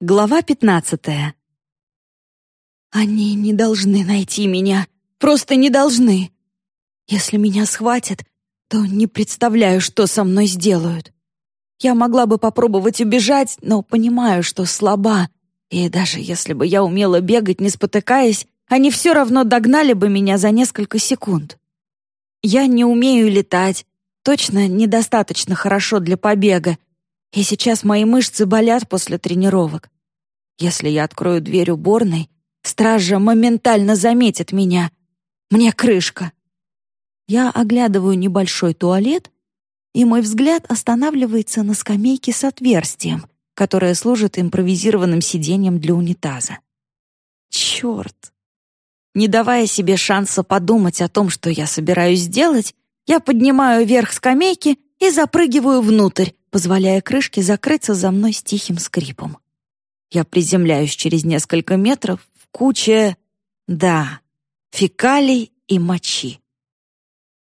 Глава пятнадцатая. Они не должны найти меня, просто не должны. Если меня схватят, то не представляю, что со мной сделают. Я могла бы попробовать убежать, но понимаю, что слаба, и даже если бы я умела бегать, не спотыкаясь, они все равно догнали бы меня за несколько секунд. Я не умею летать, точно недостаточно хорошо для побега, и сейчас мои мышцы болят после тренировок. Если я открою дверь уборной, стража моментально заметит меня. Мне крышка. Я оглядываю небольшой туалет, и мой взгляд останавливается на скамейке с отверстием, которое служит импровизированным сиденьем для унитаза. Черт! Не давая себе шанса подумать о том, что я собираюсь сделать, я поднимаю вверх скамейки и запрыгиваю внутрь, позволяя крышке закрыться за мной с тихим скрипом. Я приземляюсь через несколько метров в куче... Да, фекалий и мочи.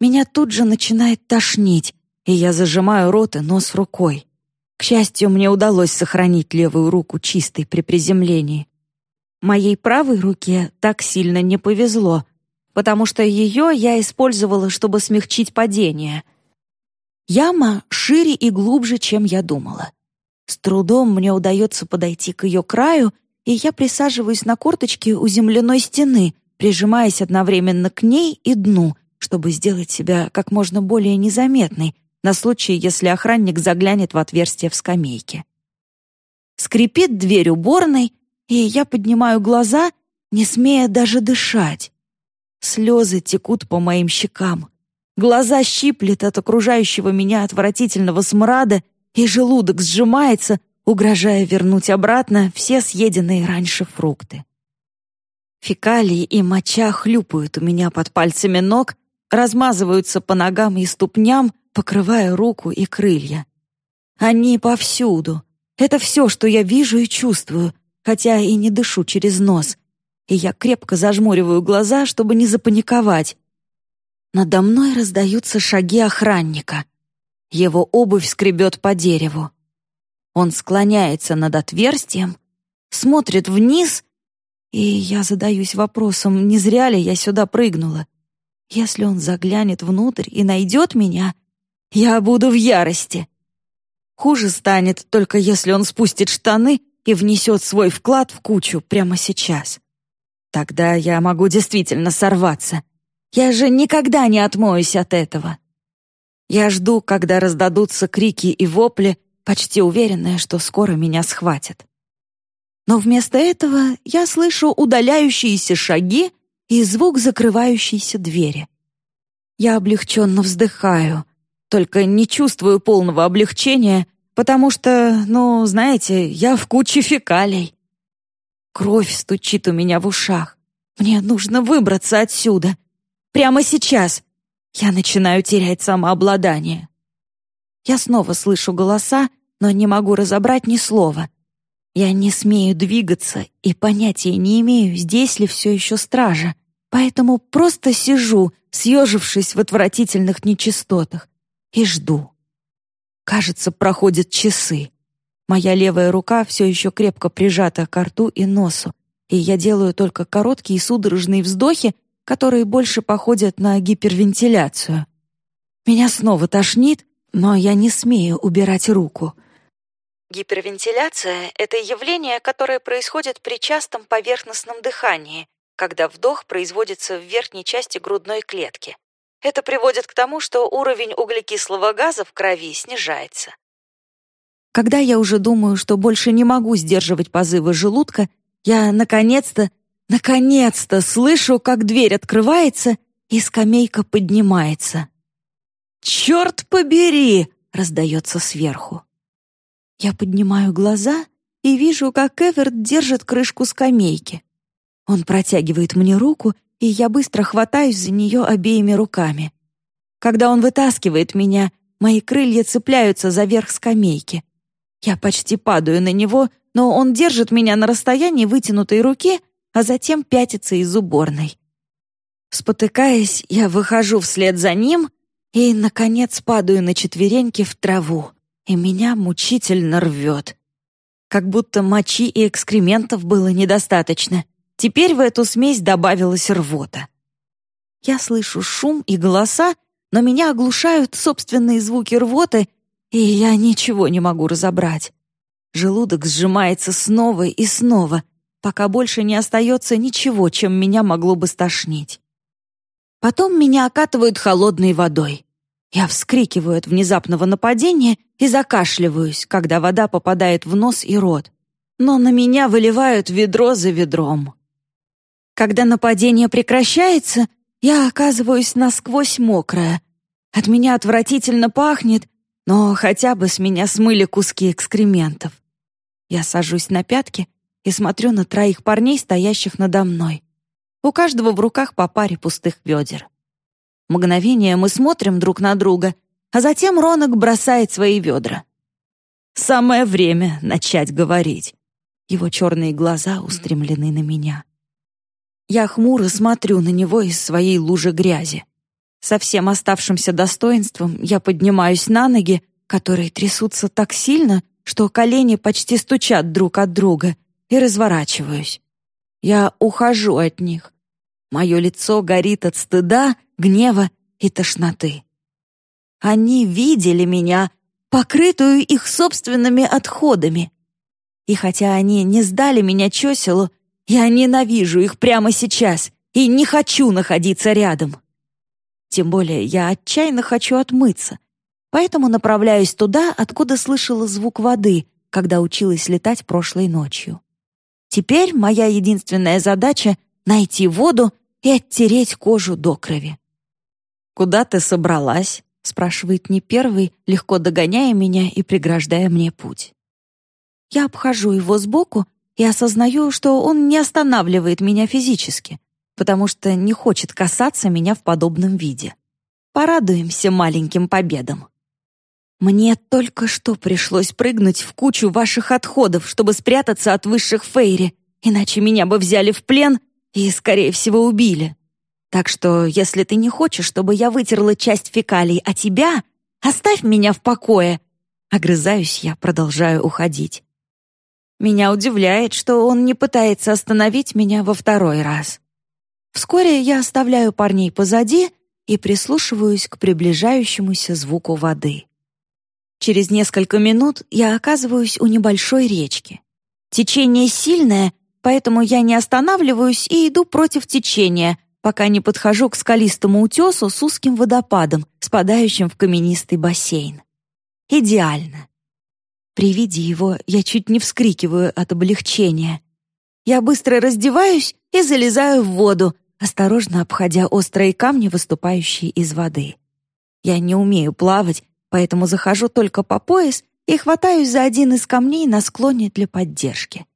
Меня тут же начинает тошнить, и я зажимаю рот и нос рукой. К счастью, мне удалось сохранить левую руку чистой при приземлении. Моей правой руке так сильно не повезло, потому что ее я использовала, чтобы смягчить падение — Яма шире и глубже, чем я думала. С трудом мне удается подойти к ее краю, и я присаживаюсь на корточки у земляной стены, прижимаясь одновременно к ней и дну, чтобы сделать себя как можно более незаметной на случай, если охранник заглянет в отверстие в скамейке. Скрипит дверь уборной, и я поднимаю глаза, не смея даже дышать. Слезы текут по моим щекам. Глаза щиплет от окружающего меня отвратительного смрада, и желудок сжимается, угрожая вернуть обратно все съеденные раньше фрукты. Фекалии и моча хлюпают у меня под пальцами ног, размазываются по ногам и ступням, покрывая руку и крылья. Они повсюду. Это все, что я вижу и чувствую, хотя и не дышу через нос. И я крепко зажмуриваю глаза, чтобы не запаниковать. Надо мной раздаются шаги охранника. Его обувь скребет по дереву. Он склоняется над отверстием, смотрит вниз, и я задаюсь вопросом, не зря ли я сюда прыгнула. Если он заглянет внутрь и найдет меня, я буду в ярости. Хуже станет только если он спустит штаны и внесет свой вклад в кучу прямо сейчас. Тогда я могу действительно сорваться — я же никогда не отмоюсь от этого. Я жду, когда раздадутся крики и вопли, почти уверенная, что скоро меня схватят. Но вместо этого я слышу удаляющиеся шаги и звук закрывающейся двери. Я облегченно вздыхаю, только не чувствую полного облегчения, потому что, ну, знаете, я в куче фекалий. Кровь стучит у меня в ушах. Мне нужно выбраться отсюда. Прямо сейчас. Я начинаю терять самообладание. Я снова слышу голоса, но не могу разобрать ни слова. Я не смею двигаться и понятия не имею, здесь ли все еще стража, поэтому просто сижу, съежившись в отвратительных нечистотах, и жду. Кажется, проходят часы. Моя левая рука все еще крепко прижата к рту и носу, и я делаю только короткие судорожные вздохи, которые больше походят на гипервентиляцию. Меня снова тошнит, но я не смею убирать руку. Гипервентиляция — это явление, которое происходит при частом поверхностном дыхании, когда вдох производится в верхней части грудной клетки. Это приводит к тому, что уровень углекислого газа в крови снижается. Когда я уже думаю, что больше не могу сдерживать позывы желудка, я, наконец-то, Наконец-то слышу, как дверь открывается, и скамейка поднимается. «Черт побери!» — раздается сверху. Я поднимаю глаза и вижу, как Эверт держит крышку скамейки. Он протягивает мне руку, и я быстро хватаюсь за нее обеими руками. Когда он вытаскивает меня, мои крылья цепляются за верх скамейки. Я почти падаю на него, но он держит меня на расстоянии вытянутой руки — а затем пятится из уборной. Спотыкаясь, я выхожу вслед за ним и, наконец, падаю на четвереньки в траву, и меня мучительно рвет. Как будто мочи и экскрементов было недостаточно. Теперь в эту смесь добавилась рвота. Я слышу шум и голоса, но меня оглушают собственные звуки рвоты, и я ничего не могу разобрать. Желудок сжимается снова и снова, пока больше не остается ничего, чем меня могло бы стошнить. Потом меня окатывают холодной водой. Я вскрикиваю от внезапного нападения и закашливаюсь, когда вода попадает в нос и рот. Но на меня выливают ведро за ведром. Когда нападение прекращается, я оказываюсь насквозь мокрая. От меня отвратительно пахнет, но хотя бы с меня смыли куски экскрементов. Я сажусь на пятки и смотрю на троих парней, стоящих надо мной. У каждого в руках по паре пустых ведер. Мгновение мы смотрим друг на друга, а затем Ронок бросает свои ведра. Самое время начать говорить. Его черные глаза устремлены на меня. Я хмуро смотрю на него из своей лужи грязи. Со всем оставшимся достоинством я поднимаюсь на ноги, которые трясутся так сильно, что колени почти стучат друг от друга, и разворачиваюсь. Я ухожу от них. Мое лицо горит от стыда, гнева и тошноты. Они видели меня, покрытую их собственными отходами. И хотя они не сдали меня чеселу, я ненавижу их прямо сейчас и не хочу находиться рядом. Тем более я отчаянно хочу отмыться, поэтому направляюсь туда, откуда слышала звук воды, когда училась летать прошлой ночью. Теперь моя единственная задача — найти воду и оттереть кожу до крови. «Куда ты собралась?» — спрашивает не первый, легко догоняя меня и преграждая мне путь. Я обхожу его сбоку и осознаю, что он не останавливает меня физически, потому что не хочет касаться меня в подобном виде. Порадуемся маленьким победам. Мне только что пришлось прыгнуть в кучу ваших отходов, чтобы спрятаться от высших Фейри, иначе меня бы взяли в плен и, скорее всего, убили. Так что, если ты не хочешь, чтобы я вытерла часть фекалий, а тебя, оставь меня в покое. Огрызаюсь я, продолжаю уходить. Меня удивляет, что он не пытается остановить меня во второй раз. Вскоре я оставляю парней позади и прислушиваюсь к приближающемуся звуку воды. Через несколько минут я оказываюсь у небольшой речки. Течение сильное, поэтому я не останавливаюсь и иду против течения, пока не подхожу к скалистому утесу с узким водопадом, спадающим в каменистый бассейн. Идеально. При виде его я чуть не вскрикиваю от облегчения. Я быстро раздеваюсь и залезаю в воду, осторожно обходя острые камни, выступающие из воды. Я не умею плавать, поэтому захожу только по пояс и хватаюсь за один из камней на склоне для поддержки.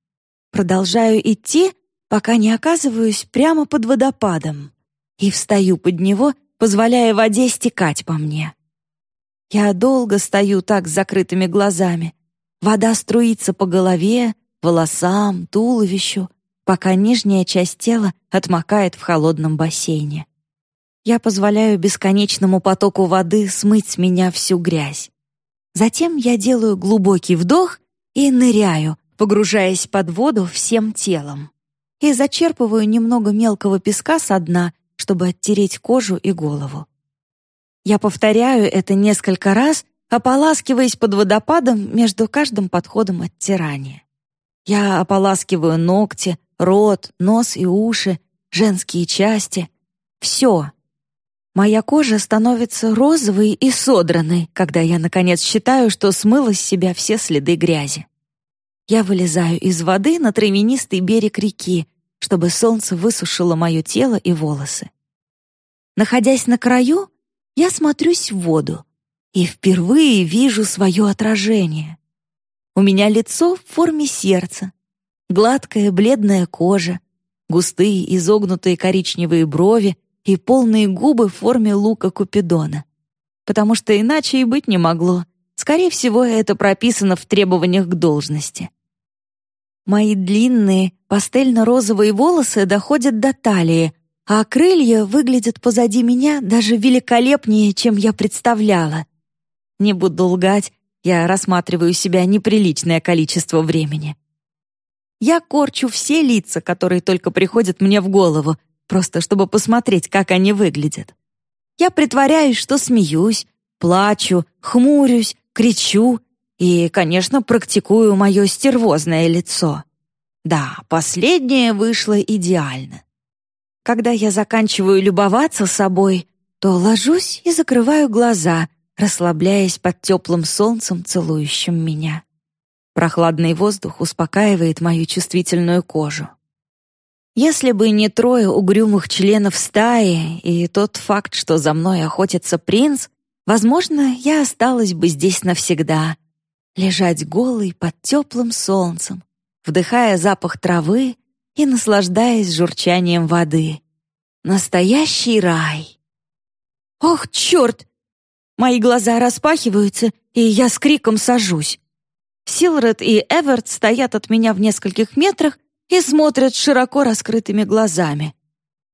Продолжаю идти, пока не оказываюсь прямо под водопадом и встаю под него, позволяя воде стекать по мне. Я долго стою так с закрытыми глазами. Вода струится по голове, волосам, туловищу, пока нижняя часть тела отмокает в холодном бассейне. Я позволяю бесконечному потоку воды смыть с меня всю грязь. Затем я делаю глубокий вдох и ныряю, погружаясь под воду всем телом и зачерпываю немного мелкого песка со дна, чтобы оттереть кожу и голову. Я повторяю это несколько раз, ополаскиваясь под водопадом между каждым подходом оттирания. Я ополаскиваю ногти, рот, нос и уши, женские части. Все. Моя кожа становится розовой и содранной, когда я, наконец, считаю, что смыла с себя все следы грязи. Я вылезаю из воды на травянистый берег реки, чтобы солнце высушило мое тело и волосы. Находясь на краю, я смотрюсь в воду и впервые вижу свое отражение. У меня лицо в форме сердца, гладкая бледная кожа, густые изогнутые коричневые брови и полные губы в форме лука Купидона. Потому что иначе и быть не могло. Скорее всего, это прописано в требованиях к должности. Мои длинные пастельно-розовые волосы доходят до талии, а крылья выглядят позади меня даже великолепнее, чем я представляла. Не буду лгать, Я рассматриваю себя неприличное количество времени. Я корчу все лица, которые только приходят мне в голову, просто чтобы посмотреть, как они выглядят. Я притворяюсь, что смеюсь, плачу, хмурюсь, кричу и, конечно, практикую мое стервозное лицо. Да, последнее вышло идеально. Когда я заканчиваю любоваться собой, то ложусь и закрываю глаза, расслабляясь под теплым солнцем, целующим меня. Прохладный воздух успокаивает мою чувствительную кожу. Если бы не трое угрюмых членов стаи и тот факт, что за мной охотится принц, возможно, я осталась бы здесь навсегда, лежать голой под теплым солнцем, вдыхая запах травы и наслаждаясь журчанием воды. Настоящий рай. Ох, черт! Мои глаза распахиваются, и я с криком сажусь. Силред и Эверт стоят от меня в нескольких метрах и смотрят широко раскрытыми глазами.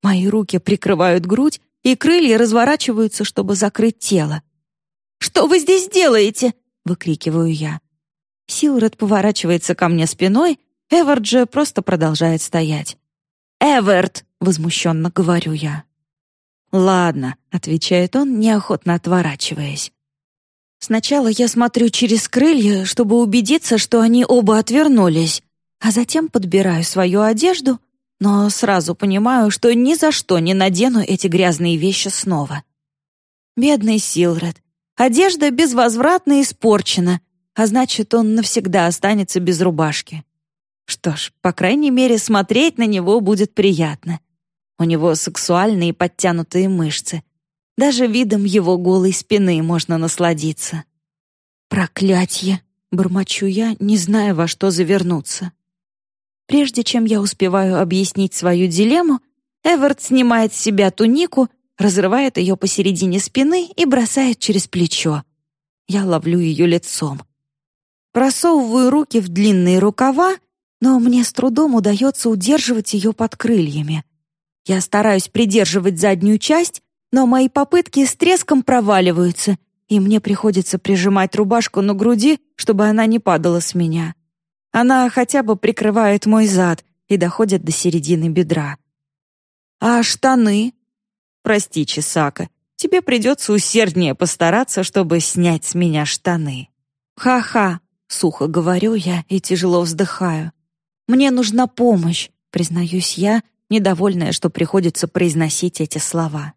Мои руки прикрывают грудь, и крылья разворачиваются, чтобы закрыть тело. «Что вы здесь делаете?» — выкрикиваю я. Силред поворачивается ко мне спиной, Эверт же просто продолжает стоять. «Эверт!» — возмущенно говорю я. «Ладно», — отвечает он, неохотно отворачиваясь. Сначала я смотрю через крылья, чтобы убедиться, что они оба отвернулись, а затем подбираю свою одежду, но сразу понимаю, что ни за что не надену эти грязные вещи снова. Бедный Силред. Одежда безвозвратно испорчена, а значит, он навсегда останется без рубашки. Что ж, по крайней мере, смотреть на него будет приятно. У него сексуальные подтянутые мышцы. Даже видом его голой спины можно насладиться. «Проклятье!» — бормочу я, не зная, во что завернуться. Прежде чем я успеваю объяснить свою дилемму, Эверт снимает с себя тунику, разрывает ее посередине спины и бросает через плечо. Я ловлю ее лицом. Просовываю руки в длинные рукава, но мне с трудом удается удерживать ее под крыльями. Я стараюсь придерживать заднюю часть, но мои попытки с треском проваливаются, и мне приходится прижимать рубашку на груди, чтобы она не падала с меня. Она хотя бы прикрывает мой зад и доходит до середины бедра. А штаны? Прости, Чесака, тебе придется усерднее постараться, чтобы снять с меня штаны. Ха-ха, сухо говорю я и тяжело вздыхаю. Мне нужна помощь, признаюсь я, недовольная, что приходится произносить эти слова.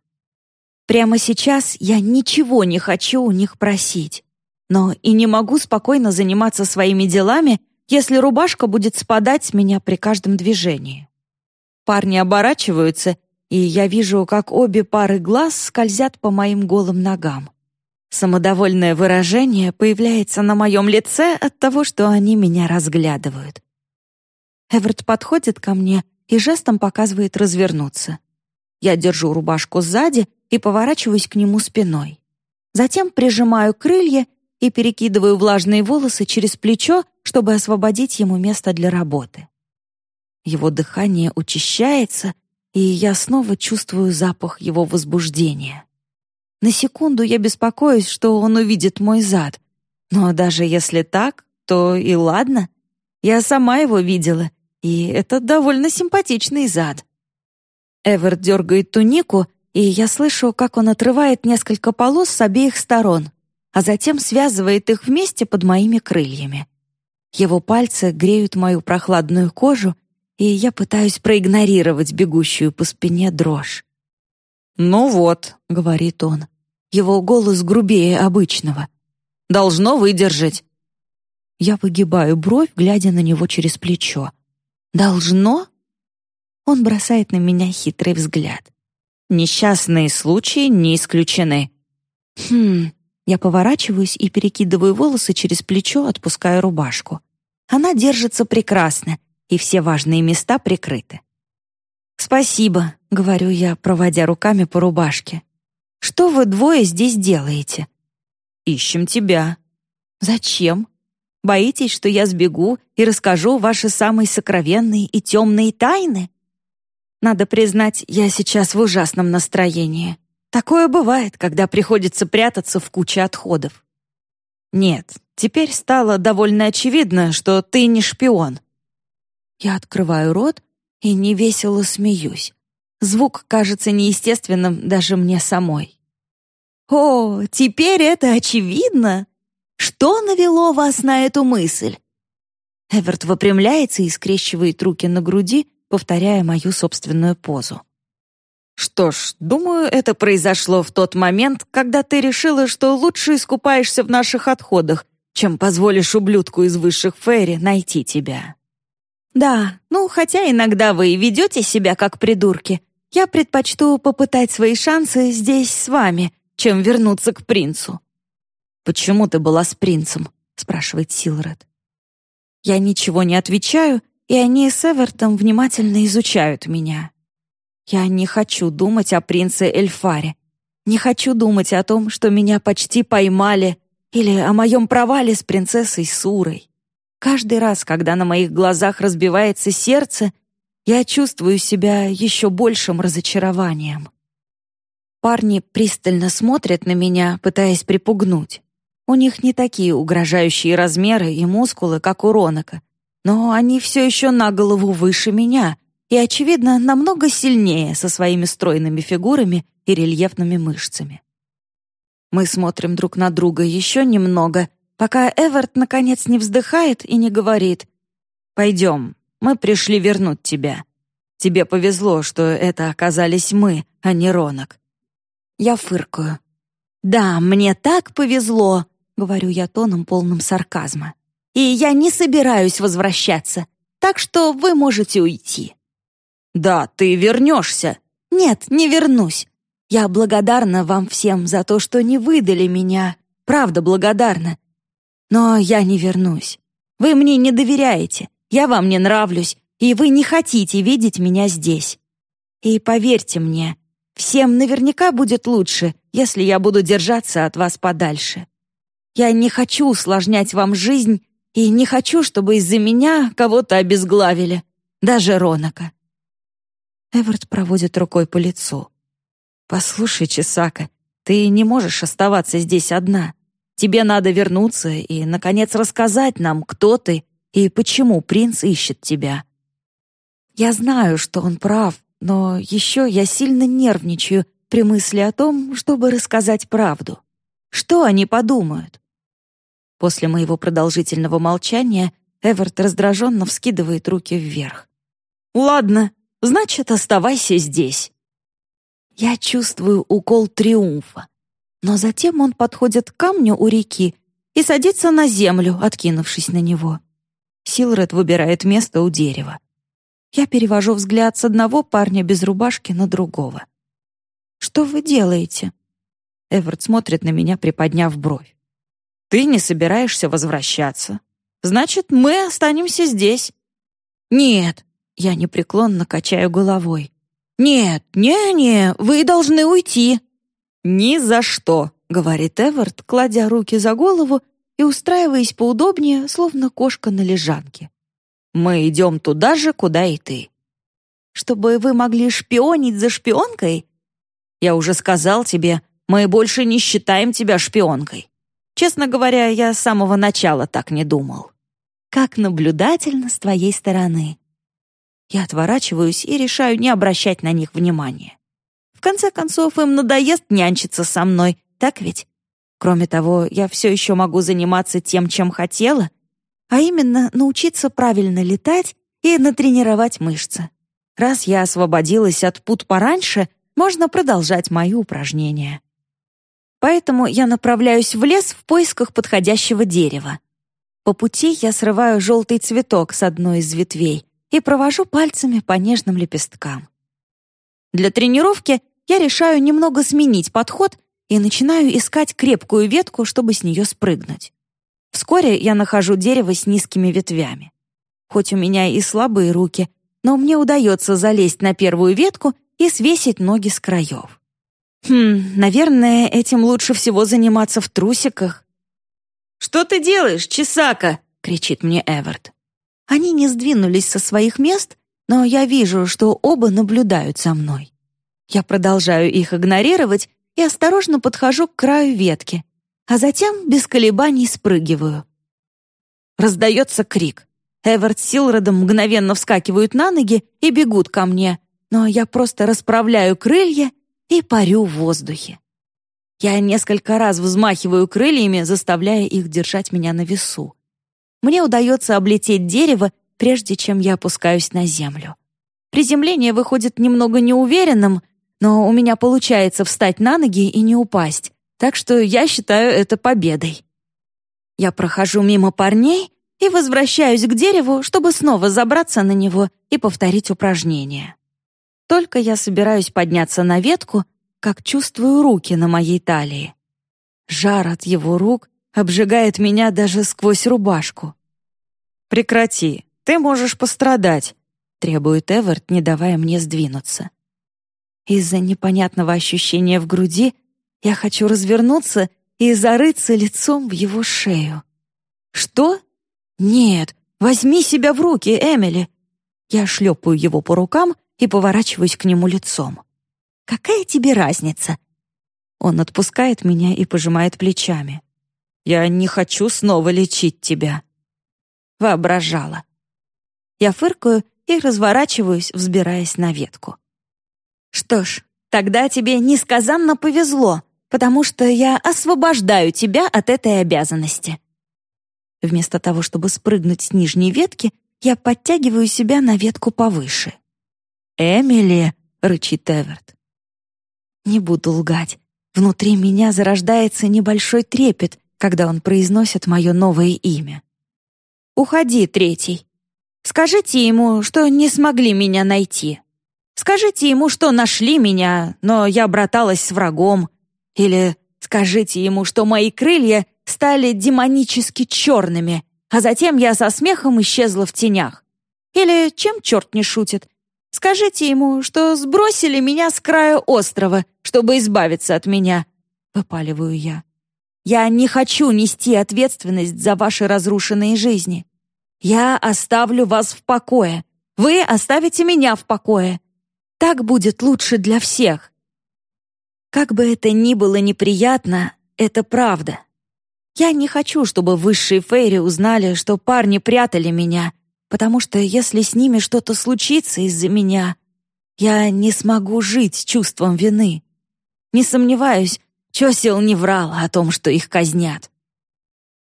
Прямо сейчас я ничего не хочу у них просить. Но и не могу спокойно заниматься своими делами, если рубашка будет спадать с меня при каждом движении. Парни оборачиваются, и я вижу, как обе пары глаз скользят по моим голым ногам. Самодовольное выражение появляется на моем лице от того, что они меня разглядывают. Эверт подходит ко мне и жестом показывает развернуться. Я держу рубашку сзади и поворачиваюсь к нему спиной. Затем прижимаю крылья и перекидываю влажные волосы через плечо, чтобы освободить ему место для работы. Его дыхание учащается, и я снова чувствую запах его возбуждения. На секунду я беспокоюсь, что он увидит мой зад. Но даже если так, то и ладно. Я сама его видела, и это довольно симпатичный зад. Эвер дергает тунику, и я слышу, как он отрывает несколько полос с обеих сторон, а затем связывает их вместе под моими крыльями. Его пальцы греют мою прохладную кожу, и я пытаюсь проигнорировать бегущую по спине дрожь. «Ну вот», — говорит он, его голос грубее обычного. «Должно выдержать». Я выгибаю бровь, глядя на него через плечо. «Должно?» Он бросает на меня хитрый взгляд. Несчастные случаи не исключены. Хм, я поворачиваюсь и перекидываю волосы через плечо, отпуская рубашку. Она держится прекрасно, и все важные места прикрыты. «Спасибо», — говорю я, проводя руками по рубашке. «Что вы двое здесь делаете?» «Ищем тебя». «Зачем? Боитесь, что я сбегу и расскажу ваши самые сокровенные и темные тайны?» Надо признать, я сейчас в ужасном настроении. Такое бывает, когда приходится прятаться в куче отходов. Нет, теперь стало довольно очевидно, что ты не шпион. Я открываю рот и невесело смеюсь. Звук кажется неестественным даже мне самой. «О, теперь это очевидно! Что навело вас на эту мысль?» Эверт выпрямляется и скрещивает руки на груди, повторяя мою собственную позу. «Что ж, думаю, это произошло в тот момент, когда ты решила, что лучше искупаешься в наших отходах, чем позволишь ублюдку из высших фейри найти тебя». «Да, ну, хотя иногда вы и ведете себя как придурки. Я предпочту попытать свои шансы здесь с вами, чем вернуться к принцу». «Почему ты была с принцем?» — спрашивает Силред. Я ничего не отвечаю, и они с Эвертом внимательно изучают меня. Я не хочу думать о принце Эльфаре. Не хочу думать о том, что меня почти поймали, или о моем провале с принцессой Сурой. Каждый раз, когда на моих глазах разбивается сердце, я чувствую себя еще большим разочарованием. Парни пристально смотрят на меня, пытаясь припугнуть. У них не такие угрожающие размеры и мускулы, как у Ронака, но они все еще на голову выше меня и, очевидно, намного сильнее со своими стройными фигурами и рельефными мышцами. Мы смотрим друг на друга еще немного, пока Эверт наконец не вздыхает и не говорит «Пойдем, мы пришли вернуть тебя. Тебе повезло, что это оказались мы, а не Ронок». Я фыркаю. «Да, мне так повезло, — говорю я тоном полным сарказма. «И я не собираюсь возвращаться, так что вы можете уйти». «Да, ты вернешься». «Нет, не вернусь. Я благодарна вам всем за то, что не выдали меня. Правда благодарна. Но я не вернусь. Вы мне не доверяете, я вам не нравлюсь, и вы не хотите видеть меня здесь. И поверьте мне, всем наверняка будет лучше, если я буду держаться от вас подальше. Я не хочу усложнять вам жизнь и не хочу, чтобы из-за меня кого-то обезглавили, даже Ронака». Эверт проводит рукой по лицу. «Послушай, Чесака, ты не можешь оставаться здесь одна. Тебе надо вернуться и, наконец, рассказать нам, кто ты и почему принц ищет тебя». Я знаю, что он прав, но еще я сильно нервничаю при мысли о том, чтобы рассказать правду. Что они подумают? После моего продолжительного молчания Эверт раздраженно вскидывает руки вверх. «Ладно, значит, оставайся здесь». Я чувствую укол триумфа. Но затем он подходит к камню у реки и садится на землю, откинувшись на него. Силред выбирает место у дерева. Я перевожу взгляд с одного парня без рубашки на другого. «Что вы делаете?» Эверт смотрит на меня, приподняв бровь. Ты не собираешься возвращаться. Значит, мы останемся здесь. Нет, я непреклонно качаю головой. Нет, не-не, вы должны уйти. Ни за что, говорит Эверт, кладя руки за голову и устраиваясь поудобнее, словно кошка на лежанке. Мы идем туда же, куда и ты. Чтобы вы могли шпионить за шпионкой? Я уже сказал тебе, мы больше не считаем тебя шпионкой. Честно говоря, я с самого начала так не думал. Как наблюдательно с твоей стороны. Я отворачиваюсь и решаю не обращать на них внимания. В конце концов, им надоест нянчиться со мной, так ведь? Кроме того, я все еще могу заниматься тем, чем хотела, а именно научиться правильно летать и натренировать мышцы. Раз я освободилась от пут пораньше, можно продолжать мои упражнения. Поэтому я направляюсь в лес в поисках подходящего дерева. По пути я срываю желтый цветок с одной из ветвей и провожу пальцами по нежным лепесткам. Для тренировки я решаю немного сменить подход и начинаю искать крепкую ветку, чтобы с нее спрыгнуть. Вскоре я нахожу дерево с низкими ветвями. Хоть у меня и слабые руки, но мне удается залезть на первую ветку и свесить ноги с краев. Хм, наверное, этим лучше всего заниматься в трусиках. «Что ты делаешь, Чесака?» — кричит мне Эверт. Они не сдвинулись со своих мест, но я вижу, что оба наблюдают за мной. Я продолжаю их игнорировать и осторожно подхожу к краю ветки. а затем без колебаний спрыгиваю. Раздается крик. Эверт с Силродом мгновенно вскакивают на ноги и бегут ко мне, но я просто расправляю крылья и парю в воздухе. Я несколько раз взмахиваю крыльями, заставляя их держать меня на весу. Мне удается облететь дерево, прежде чем я опускаюсь на землю. Приземление выходит немного неуверенным, но у меня получается встать на ноги и не упасть, так что я считаю это победой. Я прохожу мимо парней и возвращаюсь к дереву, чтобы снова забраться на него и повторить упражнение. Только я собираюсь подняться на ветку, как чувствую руки на моей талии. Жар от его рук обжигает меня даже сквозь рубашку. «Прекрати, ты можешь пострадать», — требует Эверт, не давая мне сдвинуться. Из-за непонятного ощущения в груди я хочу развернуться и зарыться лицом в его шею. «Что? Нет, возьми себя в руки, Эмили!» Я шлепаю его по рукам и поворачиваюсь к нему лицом. «Какая тебе разница?» Он отпускает меня и пожимает плечами. «Я не хочу снова лечить тебя». Воображала. Я фыркаю и разворачиваюсь, взбираясь на ветку. «Что ж, тогда тебе несказанно повезло, потому что я освобождаю тебя от этой обязанности». Вместо того, чтобы спрыгнуть с нижней ветки, я подтягиваю себя на ветку повыше. «Эмили!» — рычит Эверт. Не буду лгать. Внутри меня зарождается небольшой трепет, когда он произносит мое новое имя. «Уходи, третий. Скажите ему, что не смогли меня найти. Скажите ему, что нашли меня, но я браталась с врагом. Или скажите ему, что мои крылья стали демонически черными, а затем я со смехом исчезла в тенях. Или чем черт не шутит, Скажите ему, что сбросили меня с края острова, чтобы избавиться от меня», — выпаливаю я. «Я не хочу нести ответственность за ваши разрушенные жизни. Я оставлю вас в покое. Вы оставите меня в покое. Так будет лучше для всех». Как бы это ни было неприятно, это правда. Я не хочу, чтобы высшие Фейри узнали, что парни прятали меня потому что если с ними что-то случится из-за меня, я не смогу жить чувством вины. Не сомневаюсь, Чосил не врал о том, что их казнят.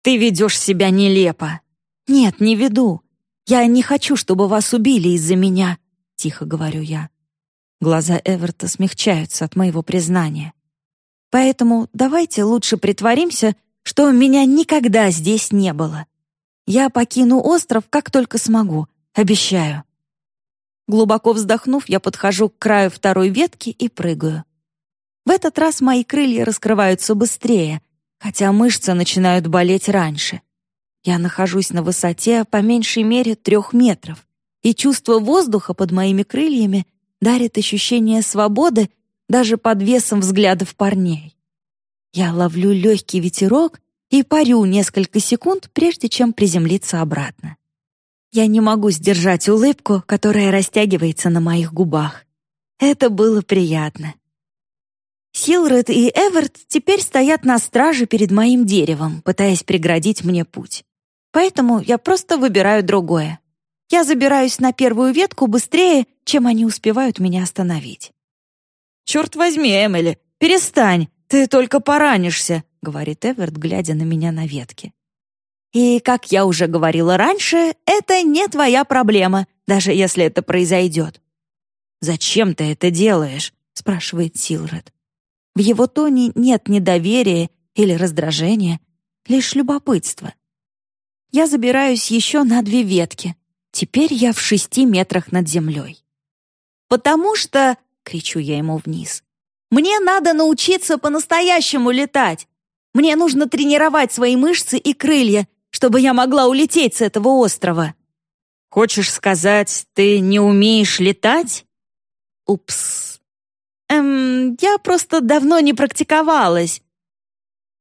Ты ведешь себя нелепо. Нет, не веду. Я не хочу, чтобы вас убили из-за меня, тихо говорю я. Глаза Эверта смягчаются от моего признания. Поэтому давайте лучше притворимся, что меня никогда здесь не было. Я покину остров, как только смогу, обещаю. Глубоко вздохнув, я подхожу к краю второй ветки и прыгаю. В этот раз мои крылья раскрываются быстрее, хотя мышцы начинают болеть раньше. Я нахожусь на высоте по меньшей мере трех метров, и чувство воздуха под моими крыльями дарит ощущение свободы даже под весом взглядов парней. Я ловлю легкий ветерок и парю несколько секунд, прежде чем приземлиться обратно. Я не могу сдержать улыбку, которая растягивается на моих губах. Это было приятно. Силред и Эверт теперь стоят на страже перед моим деревом, пытаясь преградить мне путь. Поэтому я просто выбираю другое. Я забираюсь на первую ветку быстрее, чем они успевают меня остановить. «Черт возьми, Эмили, перестань, ты только поранишься», говорит Эверт, глядя на меня на ветке. И, как я уже говорила раньше, это не твоя проблема, даже если это произойдет. «Зачем ты это делаешь?» — спрашивает Силред. В его тоне нет недоверия или раздражения, лишь любопытство. Я забираюсь еще на две ветки. Теперь я в шести метрах над землей. «Потому что...» — кричу я ему вниз. «Мне надо научиться по-настоящему летать. Мне нужно тренировать свои мышцы и крылья, чтобы я могла улететь с этого острова». «Хочешь сказать, ты не умеешь летать?» «Упс. Эм, я просто давно не практиковалась».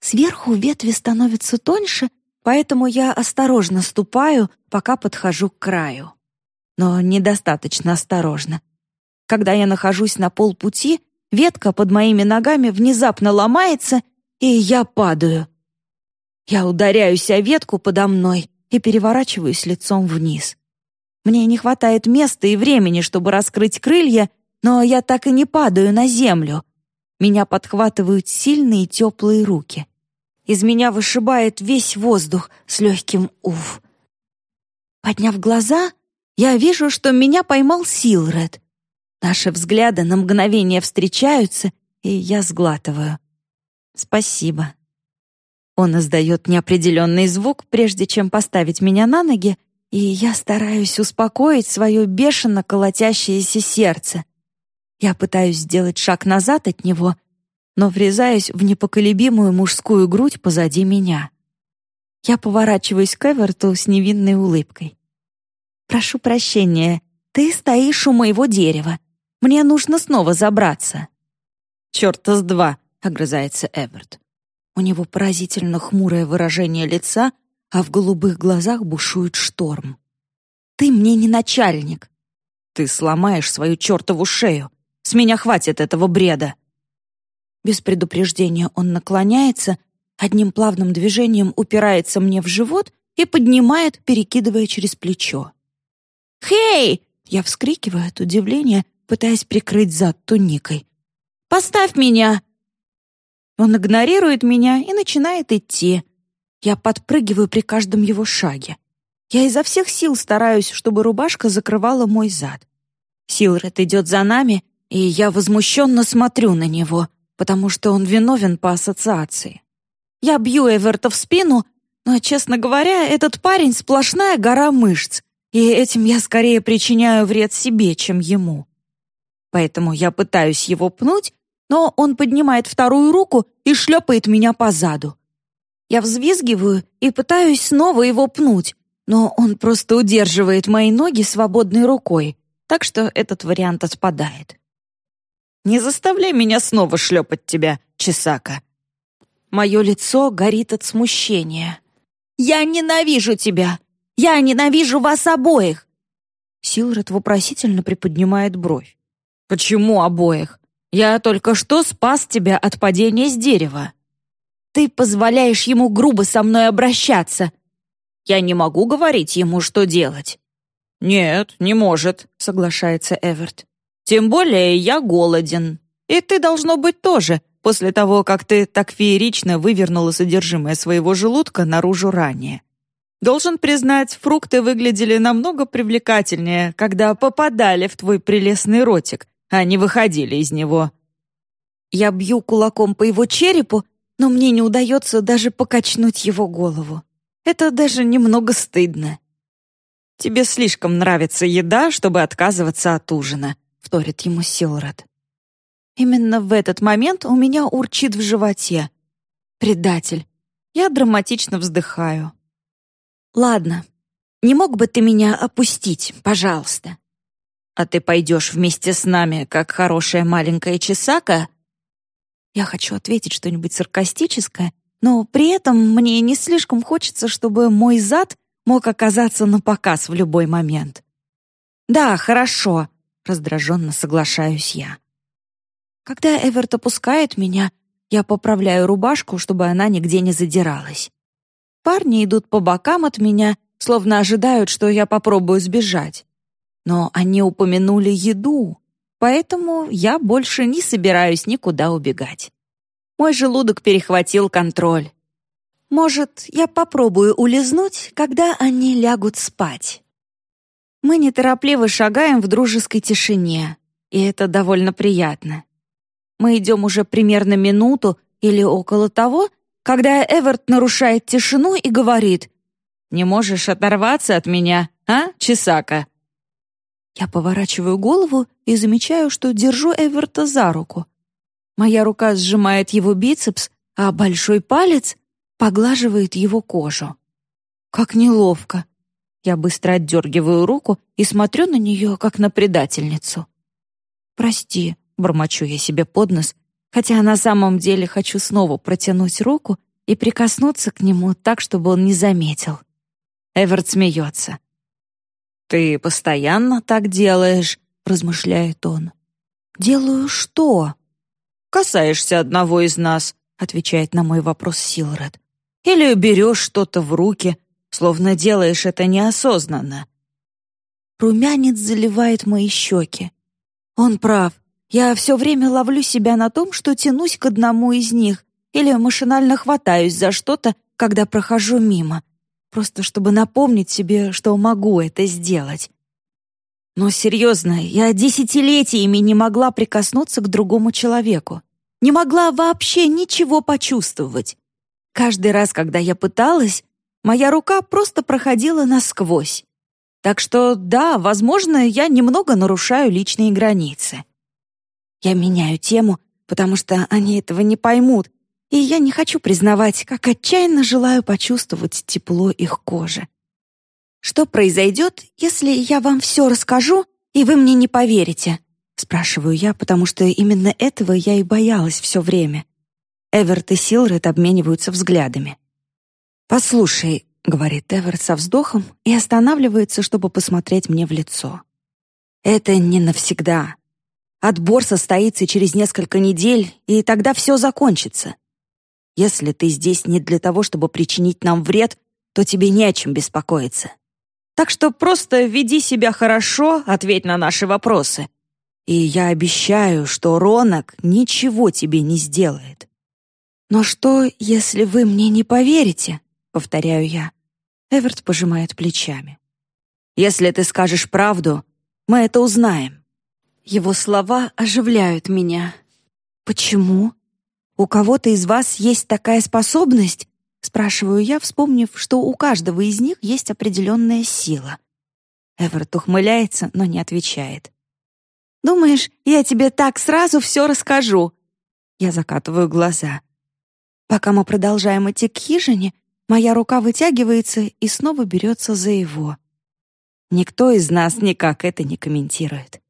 Сверху ветви становятся тоньше, поэтому я осторожно ступаю, пока подхожу к краю. Но недостаточно осторожно. Когда я нахожусь на полпути, ветка под моими ногами внезапно ломается и я падаю. Я ударяюсь о ветку подо мной и переворачиваюсь лицом вниз. Мне не хватает места и времени, чтобы раскрыть крылья, но я так и не падаю на землю. Меня подхватывают сильные теплые руки. Из меня вышибает весь воздух с легким «уф». Подняв глаза, я вижу, что меня поймал Силред. Наши взгляды на мгновение встречаются, и я сглатываю. «Спасибо». Он издает неопределенный звук, прежде чем поставить меня на ноги, и я стараюсь успокоить свое бешено колотящееся сердце. Я пытаюсь сделать шаг назад от него, но врезаюсь в непоколебимую мужскую грудь позади меня. Я поворачиваюсь к Эверту с невинной улыбкой. «Прошу прощения, ты стоишь у моего дерева. Мне нужно снова забраться». «Чёрта с два», — огрызается Эверт. У него поразительно хмурое выражение лица, а в голубых глазах бушует шторм. «Ты мне не начальник!» «Ты сломаешь свою чертову шею! С меня хватит этого бреда!» Без предупреждения он наклоняется, одним плавным движением упирается мне в живот и поднимает, перекидывая через плечо. «Хей!» — я вскрикиваю от удивления, пытаясь прикрыть зад туникой. «Поставь меня!» Он игнорирует меня и начинает идти, я подпрыгиваю при каждом его шаге. Я изо всех сил стараюсь, чтобы рубашка закрывала мой зад. Силред идет за нами, и я возмущенно смотрю на него, потому что он виновен по ассоциации. Я бью Эверта в спину, но, честно говоря, этот парень сплошная гора мышц, и этим я скорее причиняю вред себе, чем ему. Поэтому я пытаюсь его пнуть, но он поднимает вторую руку и шлепает меня по заду. Я взвизгиваю и пытаюсь снова его пнуть, но он просто удерживает мои ноги свободной рукой, так что этот вариант отпадает. «Не заставляй меня снова шлепать тебя, Чесака!» Мое лицо горит от смущения. «Я ненавижу тебя! Я ненавижу вас обоих!» Силред вопросительно приподнимает бровь. «Почему обоих? Я только что спас тебя от падения с дерева». Ты позволяешь ему грубо со мной обращаться. Я не могу говорить ему, что делать. Нет, не может, соглашается Эверт. Тем более я голоден. И ты должно быть тоже, после того, как ты так феерично вывернула содержимое своего желудка наружу ранее. Должен признать, фрукты выглядели намного привлекательнее, когда попадали в твой прелестный ротик, а не выходили из него. Я бью кулаком по его черепу, но мне не удается даже покачнуть его голову. Это даже немного стыдно. «Тебе слишком нравится еда, чтобы отказываться от ужина», — вторит ему Силрад. Именно в этот момент у меня урчит в животе. Предатель. Я драматично вздыхаю. «Ладно, не мог бы ты меня опустить, пожалуйста?» «А ты пойдешь вместе с нами, как хорошая маленькая чесака?» Я хочу ответить что-нибудь саркастическое, но при этом мне не слишком хочется, чтобы мой зад мог оказаться на показ в любой момент. «Да, хорошо», — раздраженно соглашаюсь я. Когда Эверт опускает меня, я поправляю рубашку, чтобы она нигде не задиралась. Парни идут по бокам от меня, словно ожидают, что я попробую сбежать. Но они упомянули еду, Поэтому я больше не собираюсь никуда убегать. Мой желудок перехватил контроль. Может, я попробую улизнуть, когда они лягут спать. Мы неторопливо шагаем в дружеской тишине, и это довольно приятно. Мы идем уже примерно минуту или около того, когда Эверт нарушает тишину и говорит «Не можешь оторваться от меня, а, Чесака?» Я поворачиваю голову и замечаю, что держу Эверта за руку. Моя рука сжимает его бицепс, а большой палец поглаживает его кожу. Как неловко. Я быстро отдергиваю руку и смотрю на нее, как на предательницу. «Прости», — бормочу я себе под нос, хотя на самом деле хочу снова протянуть руку и прикоснуться к нему так, чтобы он не заметил. Эверт смеется. «Ты постоянно так делаешь», — размышляет он. «Делаю что?» «Касаешься одного из нас», — отвечает на мой вопрос Силред. Или берешь что-то в руки, словно делаешь это неосознанно. Румянец заливает мои щеки. Он прав. Я все время ловлю себя на том, что тянусь к одному из них или машинально хватаюсь за что-то, когда прохожу мимо, просто чтобы напомнить себе, что могу это сделать. Но серьезно, я десятилетиями не могла прикоснуться к другому человеку. Не могла вообще ничего почувствовать. Каждый раз, когда я пыталась, моя рука просто проходила насквозь. Так что, да, возможно, я немного нарушаю личные границы. Я меняю тему, потому что они этого не поймут, и я не хочу признавать, как отчаянно желаю почувствовать тепло их кожи. «Что произойдет, если я вам все расскажу, и вы мне не поверите?» Спрашиваю я, потому что именно этого я и боялась все время. Эверт и Силред обмениваются взглядами. «Послушай», — говорит Эверт со вздохом и останавливается, чтобы посмотреть мне в лицо. «Это не навсегда. Отбор состоится через несколько недель, и тогда все закончится. Если ты здесь не для того, чтобы причинить нам вред, то тебе не о чем беспокоиться. Так что просто веди себя хорошо, ответь на наши вопросы. И я обещаю, что Ронок ничего тебе не сделает. Но что, если вы мне не поверите? Повторяю я. Эверт пожимает плечами. Если ты скажешь правду, мы это узнаем. Его слова оживляют меня. Почему? У кого-то из вас есть такая способность? Спрашиваю я, вспомнив, что у каждого из них есть определенная сила. Эверт ухмыляется, но не отвечает. «Думаешь, я тебе так сразу все расскажу?» Я закатываю глаза. Пока мы продолжаем идти к хижине, моя рука вытягивается и снова берется за его. Никто из нас никак это не комментирует.